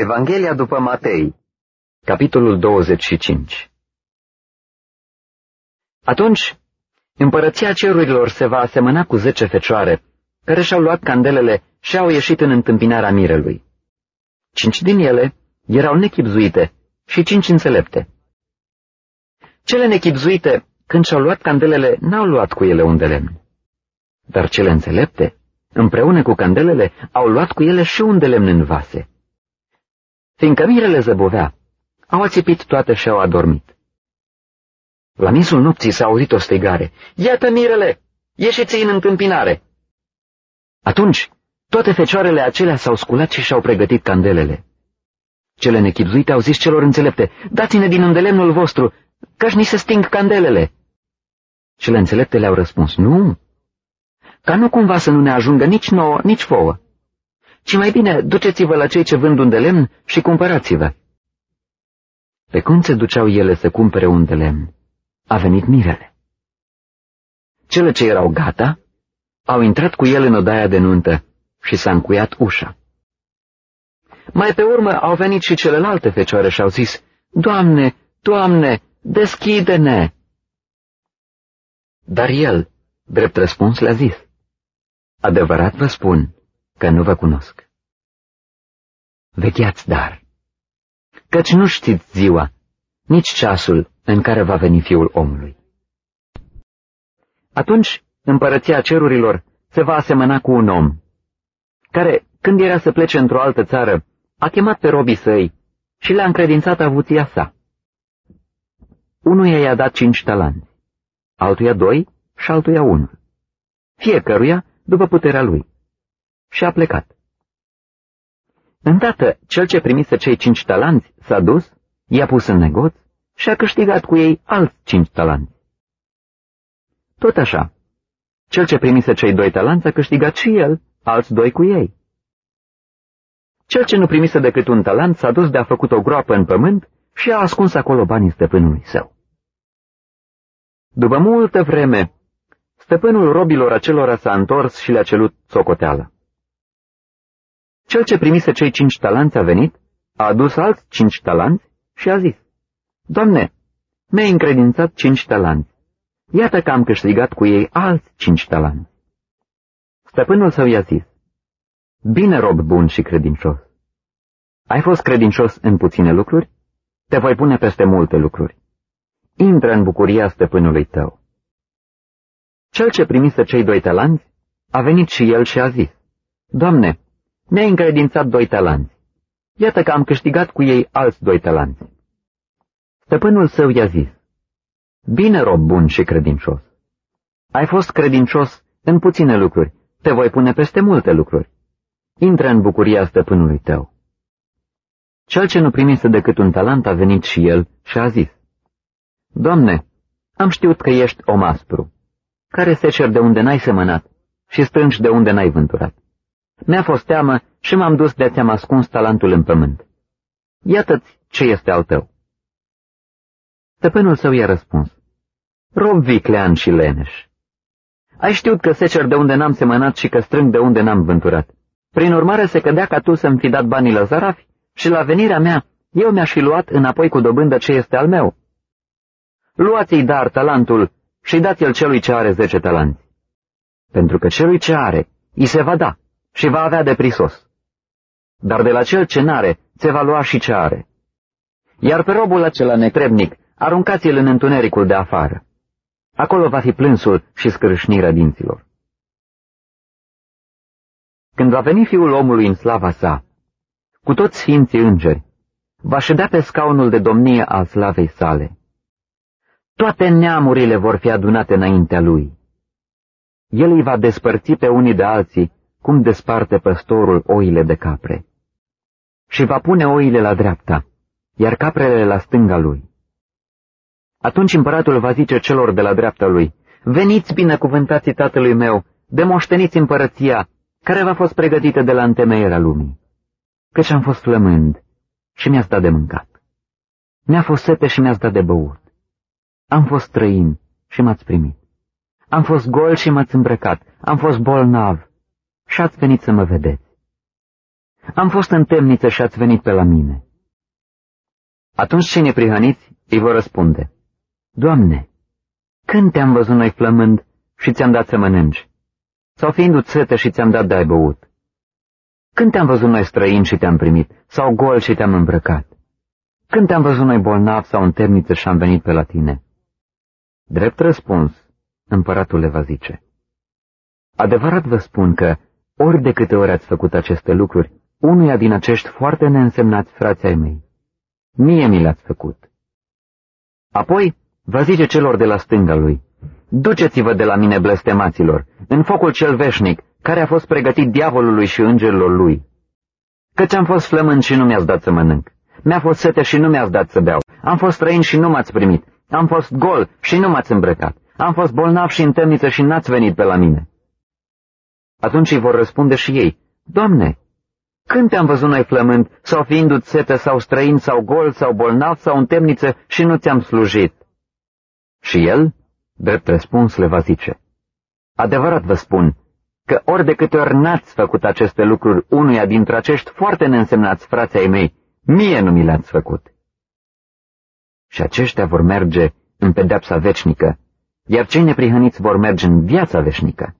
Evanghelia după Matei, capitolul 25 Atunci, împărăția cerurilor se va asemăna cu zece fecioare, care și-au luat candelele și au ieșit în întâmpinarea mirelui. Cinci din ele erau nechipzuite și cinci înțelepte. Cele nechipzuite, când și-au luat candelele, n-au luat cu ele un de lemn. Dar cele înțelepte, împreună cu candelele, au luat cu ele și un de lemn în vase. Fiindcă mirele zăbovea, au ațipit toate și au adormit. La misul nopții s-a auzit o strigare. Iată mirele! Ieșiți în întâmpinare! Atunci, toate fecioarele acelea s-au sculat și și-au pregătit candelele. Cele nechipzuite au zis celor înțelepte, dați-ne din îndelemnul vostru, căci ni se sting candelele. Cele înțelepte le-au răspuns, nu, ca nu cumva să nu ne ajungă nici nouă, nici vouă ci mai bine duceți-vă la cei ce vând un de lemn și cumpărați-vă. Pe cum se duceau ele să cumpere un de lemn, a venit mirele. Cele ce erau gata au intrat cu el în odaia de nuntă și s-a încuiat ușa. Mai pe urmă au venit și celelalte fecioare și au zis, Doamne, Doamne, deschide-ne! Dar el, drept răspuns, le-a zis, Adevărat vă spun, că nu vă cunosc. Vegheați dar, căci nu știți ziua, nici ceasul în care va veni fiul omului. Atunci împărăția cerurilor se va asemăna cu un om, care, când era să plece într-o altă țară, a chemat pe robii săi și le-a încredințat avuția sa. Unuia i-a dat cinci talanți, altuia doi și altuia unul, fiecăruia după puterea lui și a plecat. Îndată, cel ce primise cei cinci talanți s-a dus, i-a pus în negoț și a câștigat cu ei alți cinci talanți. Tot așa, cel ce primise cei doi talanți a câștigat și el alți doi cu ei. Cel ce nu primise decât un talent s-a dus de a făcut o groapă în pământ și a ascuns acolo banii stăpânului său. După multă vreme, stăpânul robilor acelora s-a întors și le-a celut socoteală. Cel ce primise cei cinci talanți a venit, a adus alți cinci talanți și a zis, Doamne, mi-ai încredințat cinci talanți. Iată că am câștigat cu ei alți cinci talanți. Stăpânul său i-a zis, Bine, rob bun și credincios. Ai fost credincios în puține lucruri? Te voi pune peste multe lucruri. Intră în bucuria stăpânului tău. Cel ce primise cei doi talanți a venit și el și a zis, Doamne, mi-ai încredințat doi talanți. Iată că am câștigat cu ei alți doi talanți. Stăpânul său i-a zis, Bine, rob bun și credincios. Ai fost credincios în puține lucruri, te voi pune peste multe lucruri. Intră în bucuria stăpânului tău. Cel ce nu primise decât un talent a venit și el și a zis, Doamne, am știut că ești om aspru, care se cer de unde n-ai semănat și strângi de unde n-ai vânturat. Mi-a fost teamă și m-am dus de ți-am ascuns talentul în pământ. Iată-ți ce este al tău. Stăpânul său i-a răspuns. Rob viclean și leneș. Ai știut că secer de unde n-am semănat și că strâng de unde n-am vânturat. Prin urmare se cădea ca tu să-mi fi dat banii la zarafi și la venirea mea eu mi-aș fi luat înapoi cu dobândă ce este al meu. Luați-i dar talentul și dați el celui ce are zece talanți. Pentru că celui ce are, îi se va da și va avea de prisos. Dar de la cel ce n-are, se va lua și ce are. Iar pe robul acela netrebnic, aruncați-l în întunericul de afară. Acolo va fi plânsul și scrâșnirea dinților. Când va veni fiul omului în slava sa, cu toți sfinții îngeri, va ședea pe scaunul de domnie al slavei sale. Toate neamurile vor fi adunate înaintea lui. El îi va despărți pe unii de alții cum desparte păstorul oile de capre. Și va pune oile la dreapta, iar caprele la stânga lui. Atunci împăratul va zice celor de la dreapta lui, Veniți binecuvântații tatălui meu, demoșteniți împărăția, care v-a fost pregătită de la întemeierea lumii. Căci am fost flămând și mi-ați dat de mâncat. Mi-a fost sete și mi-ați dat de băut. Am fost străin și m-ați primit. Am fost gol și m-ați îmbrăcat. Am fost bolnav și ați venit să mă vedeți. Am fost în temniță și ați venit pe la mine. Atunci cei neprihăniți îi vor răspunde, Doamne, când te-am văzut noi flămând și ți-am dat să mănânci? Sau fiindu țetă și ți-am dat de ai băut? Când te-am văzut noi străini și te-am primit? Sau gol și te-am îmbrăcat? Când te-am văzut noi bolnav sau în temniță și am venit pe la tine? Drept răspuns, împăratul le va zice. Adevărat vă spun că, ori de câte ori ați făcut aceste lucruri, unuia din acești foarte neînsemnați frații ai mei, mie mi le-ați făcut. Apoi va zice celor de la stânga lui, Duceți-vă de la mine, blestemaților, în focul cel veșnic, care a fost pregătit diavolului și îngerilor lui. Căci am fost flămând și nu mi-ați dat să mănânc. Mi-a fost sete și nu mi-ați dat să beau. Am fost străin și nu m-ați primit. Am fost gol și nu m-ați îmbrăcat. Am fost bolnav și în temniță și n-ați venit pe la mine. Atunci îi vor răspunde și ei, Doamne, când te-am văzut noi flămând, sau fiindu-ți sete, sau străin, sau gol, sau bolnav, sau în temniță și nu ți-am slujit? Și el, drept răspuns, le va zice, Adevărat vă spun, că ori de câte ori n-ați făcut aceste lucruri unuia dintre acești foarte neînsemnați frații ai mei, mie nu mi le-ați făcut. Și aceștia vor merge în pedepsa veșnică, iar cei neprihăniți vor merge în viața veșnică.